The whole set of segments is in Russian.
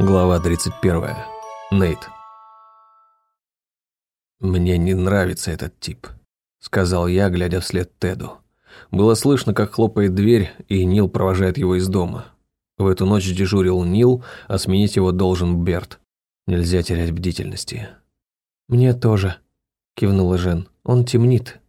Глава 31. Нейт. «Мне не нравится этот тип», — сказал я, глядя вслед Теду. Было слышно, как хлопает дверь, и Нил провожает его из дома. В эту ночь дежурил Нил, а сменить его должен Берт. Нельзя терять бдительности. «Мне тоже», — кивнула Жен. «Он темнит.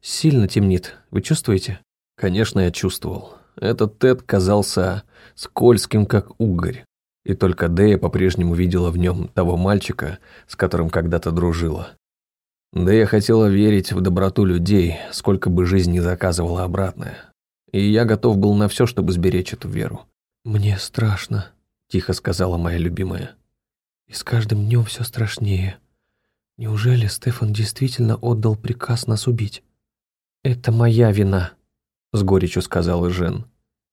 Сильно темнит. Вы чувствуете?» Конечно, я чувствовал. Этот Тед казался скользким, как угорь и только Дэя по-прежнему видела в нем того мальчика, с которым когда-то дружила. Дэя хотела верить в доброту людей, сколько бы жизнь не заказывала обратное. И я готов был на все, чтобы сберечь эту веру. «Мне страшно», – тихо сказала моя любимая. «И с каждым днем все страшнее. Неужели Стефан действительно отдал приказ нас убить?» «Это моя вина», – с горечью сказала Жен.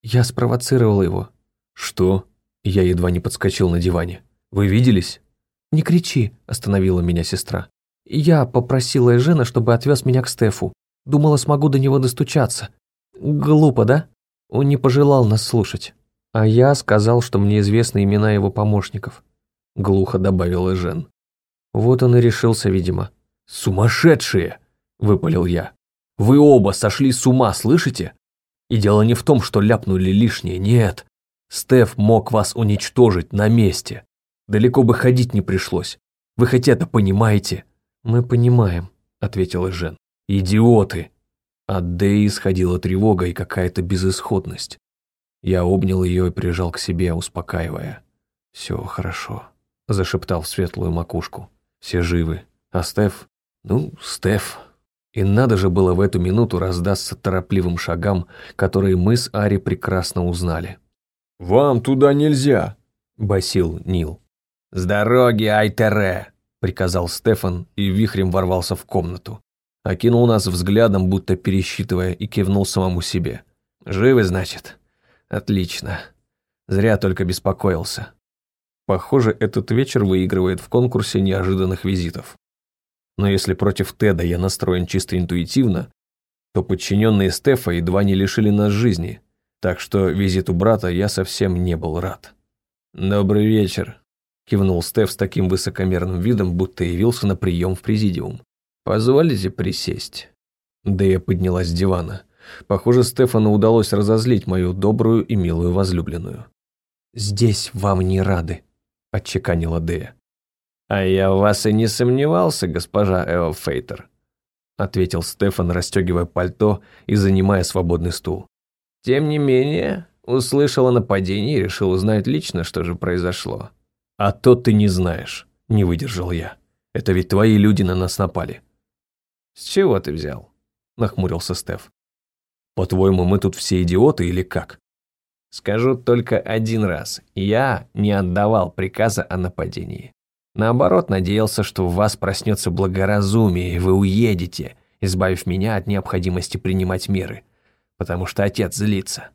«Я спровоцировал его». «Что?» Я едва не подскочил на диване. «Вы виделись?» «Не кричи», – остановила меня сестра. «Я попросила Эжена, чтобы отвез меня к Стефу. Думала, смогу до него достучаться. Глупо, да? Он не пожелал нас слушать. А я сказал, что мне известны имена его помощников», – глухо добавил Эжен. Вот он и решился, видимо. «Сумасшедшие!» – выпалил я. «Вы оба сошли с ума, слышите? И дело не в том, что ляпнули лишнее, нет. Стеф мог вас уничтожить на месте. Далеко бы ходить не пришлось. Вы хоть это понимаете?» «Мы понимаем», — ответила Жен. «Идиоты!» От Дэи исходила тревога и какая-то безысходность. Я обнял ее и прижал к себе, успокаивая. «Все хорошо», — зашептал в светлую макушку. «Все живы. А Стеф? Ну, Стеф». И надо же было в эту минуту раздаться торопливым шагам, которые мы с Ари прекрасно узнали. «Вам туда нельзя», – басил Нил. «С дороги, Айтере!» – приказал Стефан и вихрем ворвался в комнату. Окинул нас взглядом, будто пересчитывая, и кивнул самому себе. «Живы, значит? Отлично. Зря только беспокоился». Похоже, этот вечер выигрывает в конкурсе неожиданных визитов. Но если против Теда я настроен чисто интуитивно, то подчиненные Стефа едва не лишили нас жизни – так что визиту брата я совсем не был рад. «Добрый вечер», – кивнул Стеф с таким высокомерным видом, будто явился на прием в президиум. «Позволите присесть?» Дэя поднялась с дивана. Похоже, Стефану удалось разозлить мою добрую и милую возлюбленную. «Здесь вам не рады», – отчеканила Дэя. «А я в вас и не сомневался, госпожа Эо Фейтер», – ответил Стефан, расстегивая пальто и занимая свободный стул. Тем не менее, услышал о нападении и решил узнать лично, что же произошло. «А то ты не знаешь», – не выдержал я. «Это ведь твои люди на нас напали». «С чего ты взял?» – нахмурился Стеф. «По-твоему, мы тут все идиоты или как?» «Скажу только один раз. Я не отдавал приказа о нападении. Наоборот, надеялся, что в вас проснется благоразумие, и вы уедете, избавив меня от необходимости принимать меры потому что отец злится.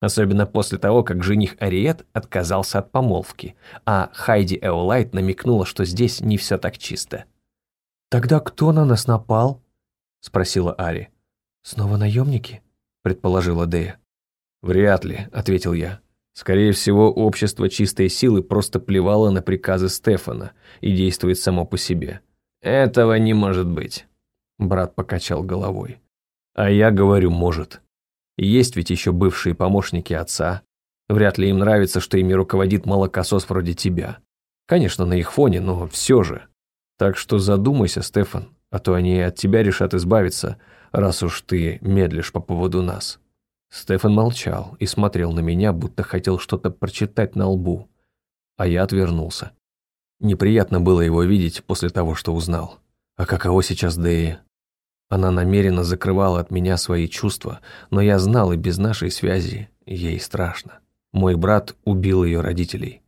Особенно после того, как жених Ариет отказался от помолвки, а Хайди Эолайт намекнула, что здесь не все так чисто. «Тогда кто на нас напал?» – спросила Ари. «Снова наемники?» – предположила Дея. «Вряд ли», – ответил я. «Скорее всего, общество чистой силы просто плевало на приказы Стефана и действует само по себе». «Этого не может быть», – брат покачал головой. «А я говорю, может». Есть ведь еще бывшие помощники отца. Вряд ли им нравится, что ими руководит молокосос вроде тебя. Конечно, на их фоне, но все же. Так что задумайся, Стефан, а то они от тебя решат избавиться, раз уж ты медлишь по поводу нас». Стефан молчал и смотрел на меня, будто хотел что-то прочитать на лбу. А я отвернулся. Неприятно было его видеть после того, что узнал. А каково сейчас Дэи? Она намеренно закрывала от меня свои чувства, но я знал и без нашей связи ей страшно. Мой брат убил ее родителей.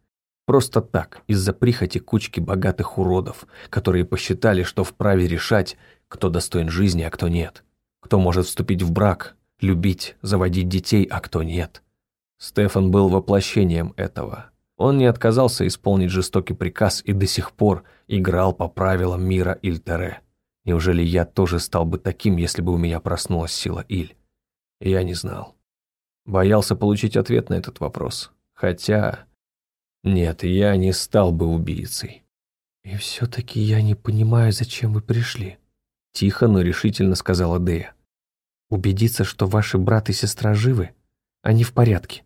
Просто так, из-за прихоти кучки богатых уродов, которые посчитали, что вправе решать, кто достоин жизни, а кто нет. Кто может вступить в брак, любить, заводить детей, а кто нет. Стефан был воплощением этого. Он не отказался исполнить жестокий приказ и до сих пор играл по правилам мира Ильтере. Неужели я тоже стал бы таким, если бы у меня проснулась сила Иль? Я не знал. Боялся получить ответ на этот вопрос. Хотя... Нет, я не стал бы убийцей. «И все-таки я не понимаю, зачем вы пришли», — тихо, но решительно сказала Дея. «Убедиться, что ваши брат и сестра живы? Они в порядке.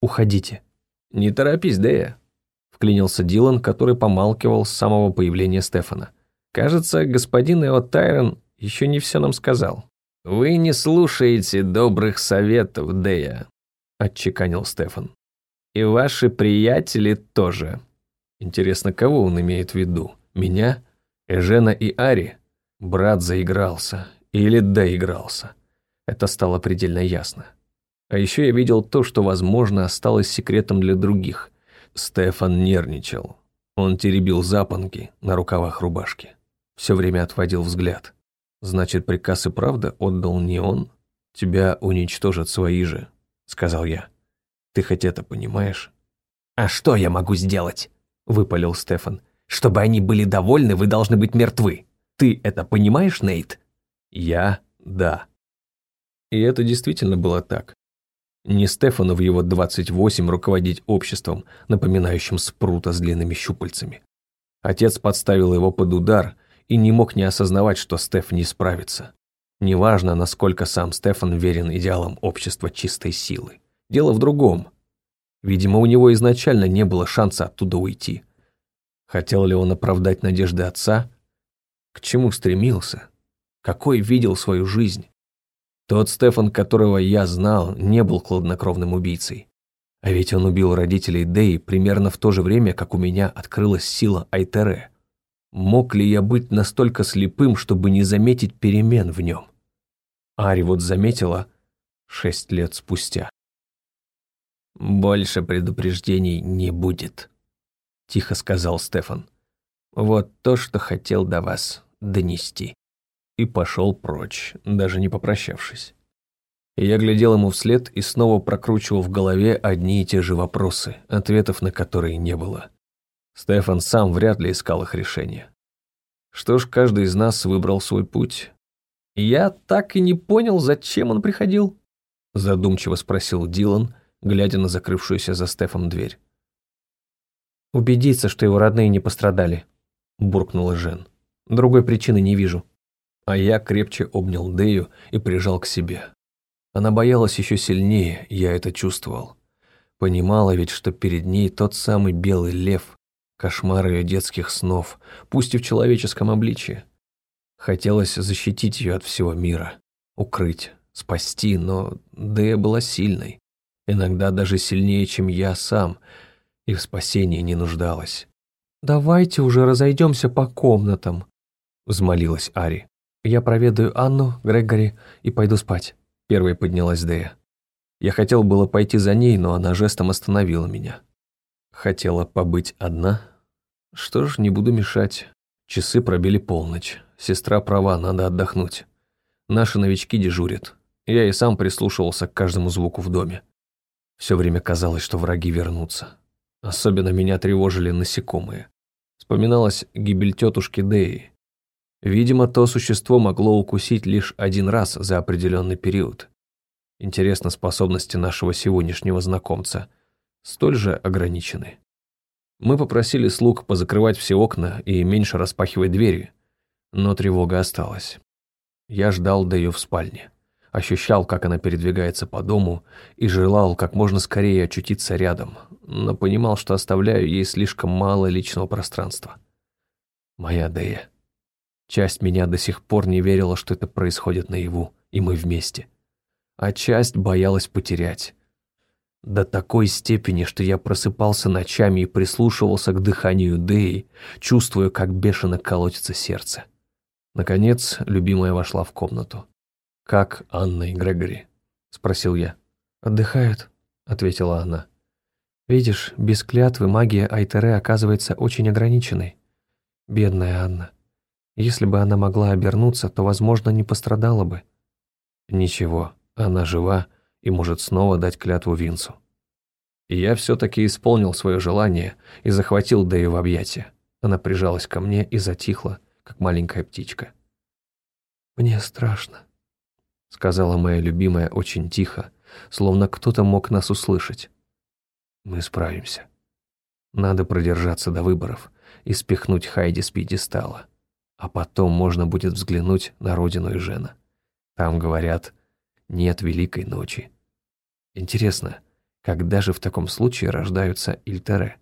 Уходите». «Не торопись, Дея», — вклинился Дилан, который помалкивал с самого появления Стефана. «Кажется, господин Эо еще не все нам сказал». «Вы не слушаете добрых советов, Дея», — отчеканил Стефан. «И ваши приятели тоже». Интересно, кого он имеет в виду? Меня? Эжена и Ари? Брат заигрался. Или доигрался. Это стало предельно ясно. А еще я видел то, что, возможно, осталось секретом для других. Стефан нервничал. Он теребил запонки на рукавах рубашки. Все время отводил взгляд. Значит, приказ и правда отдал не он? Тебя уничтожат свои же, сказал я. Ты хоть это понимаешь? А что я могу сделать? — выпалил Стефан. «Чтобы они были довольны, вы должны быть мертвы. Ты это понимаешь, Нейт?» «Я — да». И это действительно было так. Не Стефану в его 28 руководить обществом, напоминающим спрута с длинными щупальцами. Отец подставил его под удар и не мог не осознавать, что Стеф не справится. Неважно, насколько сам Стефан верен идеалам общества чистой силы. Дело в другом. Видимо, у него изначально не было шанса оттуда уйти. Хотел ли он оправдать надежды отца? К чему стремился? Какой видел свою жизнь? Тот Стефан, которого я знал, не был хладнокровным убийцей. А ведь он убил родителей Дэи примерно в то же время, как у меня открылась сила Айтере. Мог ли я быть настолько слепым, чтобы не заметить перемен в нем? Ари вот заметила шесть лет спустя. «Больше предупреждений не будет», — тихо сказал Стефан. «Вот то, что хотел до вас донести». И пошел прочь, даже не попрощавшись. Я глядел ему вслед и снова прокручивал в голове одни и те же вопросы, ответов на которые не было. Стефан сам вряд ли искал их решения. Что ж, каждый из нас выбрал свой путь. «Я так и не понял, зачем он приходил?» Задумчиво спросил Дилан, глядя на закрывшуюся за Стефом дверь. «Убедиться, что его родные не пострадали», – буркнула Жен. «Другой причины не вижу». А я крепче обнял Дею и прижал к себе. Она боялась еще сильнее, я это чувствовал. Понимала ведь, что перед ней тот самый белый лев, кошмар ее детских снов, пусть и в человеческом обличии. Хотелось защитить ее от всего мира, укрыть, спасти, но Дея была сильной иногда даже сильнее, чем я сам, и в спасении не нуждалась. «Давайте уже разойдемся по комнатам», — взмолилась Ари. «Я проведаю Анну, Грегори и пойду спать». Первой поднялась Дея. Я хотел было пойти за ней, но она жестом остановила меня. Хотела побыть одна? Что ж, не буду мешать. Часы пробили полночь. Сестра права, надо отдохнуть. Наши новички дежурят. Я и сам прислушивался к каждому звуку в доме. Все время казалось, что враги вернутся. Особенно меня тревожили насекомые. Вспоминалась гибель тетушки Деи. Видимо, то существо могло укусить лишь один раз за определенный период. Интересно, способности нашего сегодняшнего знакомца столь же ограничены. Мы попросили слуг позакрывать все окна и меньше распахивать двери, но тревога осталась. Я ждал Дею в спальне ощущал, как она передвигается по дому, и желал как можно скорее очутиться рядом, но понимал, что оставляю ей слишком мало личного пространства. Моя Дея. Часть меня до сих пор не верила, что это происходит наяву, и мы вместе. А часть боялась потерять. До такой степени, что я просыпался ночами и прислушивался к дыханию Деи, чувствуя, как бешено колотится сердце. Наконец, любимая вошла в комнату. «Как Анна и Грегори?» – спросил я. «Отдыхают», – ответила она. «Видишь, без клятвы магия Айтере оказывается очень ограниченной. Бедная Анна. Если бы она могла обернуться, то, возможно, не пострадала бы». «Ничего, она жива и может снова дать клятву Винсу». И я все-таки исполнил свое желание и захватил Дэю в объятия. Она прижалась ко мне и затихла, как маленькая птичка. «Мне страшно», сказала моя любимая очень тихо, словно кто-то мог нас услышать. Мы справимся. Надо продержаться до выборов и спихнуть Хайди с пьедестала. А потом можно будет взглянуть на родину и Жена. Там, говорят, нет великой ночи. Интересно, когда же в таком случае рождаются Ильтере?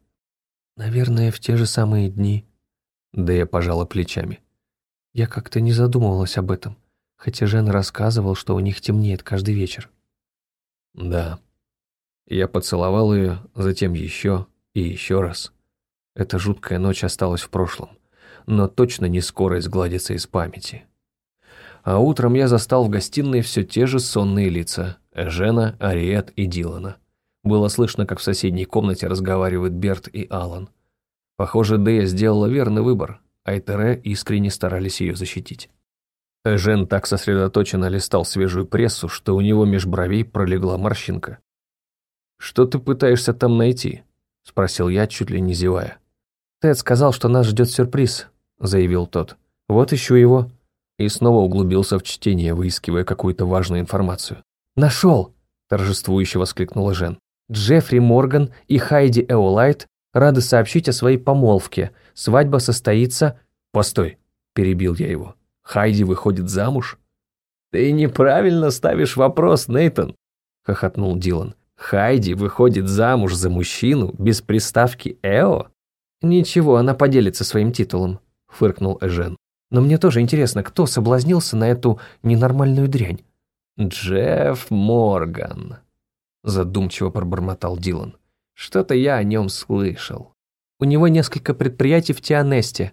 Наверное, в те же самые дни. Да я пожала плечами. Я как-то не задумывалась об этом, хотя Жен рассказывал, что у них темнеет каждый вечер. Да. Я поцеловал ее, затем еще и еще раз. Эта жуткая ночь осталась в прошлом, но точно не скоро изгладится из памяти. А утром я застал в гостиной все те же сонные лица – Жена, Ариет и Дилана. Было слышно, как в соседней комнате разговаривают Берт и Алан. Похоже, Дэя сделала верный выбор, а Этере искренне старались ее защитить. Жен так сосредоточенно листал свежую прессу, что у него меж бровей пролегла морщинка. «Что ты пытаешься там найти?» – спросил я, чуть ли не зевая. «Тед сказал, что нас ждет сюрприз», – заявил тот. «Вот ищу его». И снова углубился в чтение, выискивая какую-то важную информацию. «Нашел!» – торжествующе воскликнула Жен. Джеффри Морган и Хайди Эолайт рады сообщить о своей помолвке. Свадьба состоится... Постой, перебил я его. Хайди выходит замуж? Ты неправильно ставишь вопрос, Нейтон, хохотнул Дилан. Хайди выходит замуж за мужчину без приставки «эо»? Ничего, она поделится своим титулом, фыркнул Эжен. Но мне тоже интересно, кто соблазнился на эту ненормальную дрянь? Джефф Морган, задумчиво пробормотал Дилан. Что-то я о нем слышал. У него несколько предприятий в Тианесте.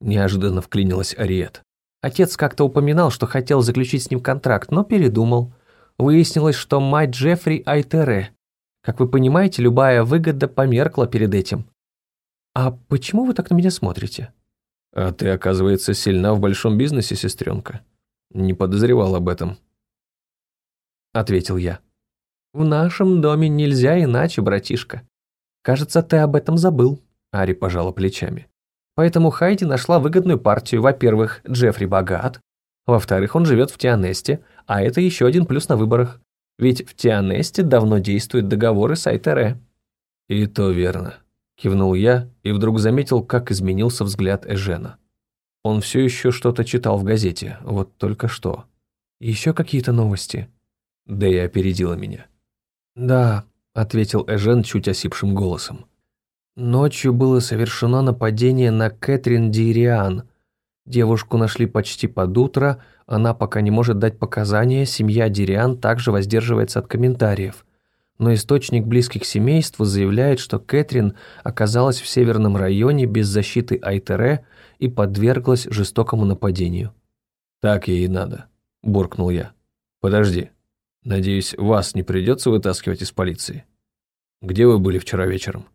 Неожиданно вклинилась Ариет. Отец как-то упоминал, что хотел заключить с ним контракт, но передумал. Выяснилось, что мать Джеффри Айтере. Как вы понимаете, любая выгода померкла перед этим. А почему вы так на меня смотрите? А ты, оказывается, сильна в большом бизнесе, сестренка. Не подозревал об этом. Ответил я. «В нашем доме нельзя иначе, братишка. Кажется, ты об этом забыл», — Ари пожала плечами. «Поэтому Хайди нашла выгодную партию. Во-первых, Джеффри богат. Во-вторых, он живет в Тианесте, а это еще один плюс на выборах. Ведь в Тианесте давно действуют договоры с Айтере». «И то верно», — кивнул я и вдруг заметил, как изменился взгляд Эжена. Он все еще что-то читал в газете, вот только что. «Еще какие-то новости?» И опередила меня. «Да», — ответил Эжен чуть осипшим голосом. «Ночью было совершено нападение на Кэтрин Дириан. Девушку нашли почти под утро, она пока не может дать показания, семья Дириан также воздерживается от комментариев. Но источник близких семейств заявляет, что Кэтрин оказалась в северном районе без защиты Айтере и подверглась жестокому нападению». «Так ей и надо», — буркнул я. «Подожди, Надеюсь, вас не придется вытаскивать из полиции. Где вы были вчера вечером?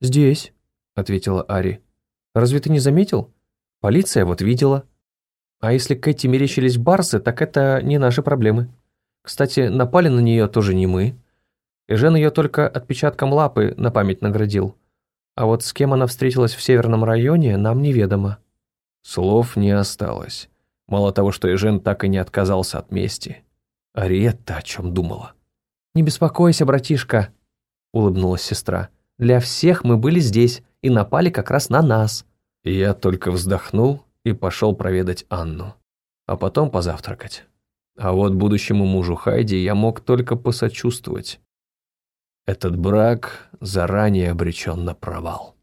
Здесь, ответила Ари. Разве ты не заметил? Полиция вот видела. А если Кэти мерещились барсы, так это не наши проблемы. Кстати, напали на нее тоже не мы. И Жен ее только отпечатком лапы на память наградил. А вот с кем она встретилась в северном районе, нам неведомо. Слов не осталось. Мало того, что Эжен так и не отказался от мести, Ариетта о чем думала? «Не беспокойся, братишка», — улыбнулась сестра. «Для всех мы были здесь и напали как раз на нас». Я только вздохнул и пошел проведать Анну, а потом позавтракать. А вот будущему мужу Хайди я мог только посочувствовать. Этот брак заранее обречен на провал.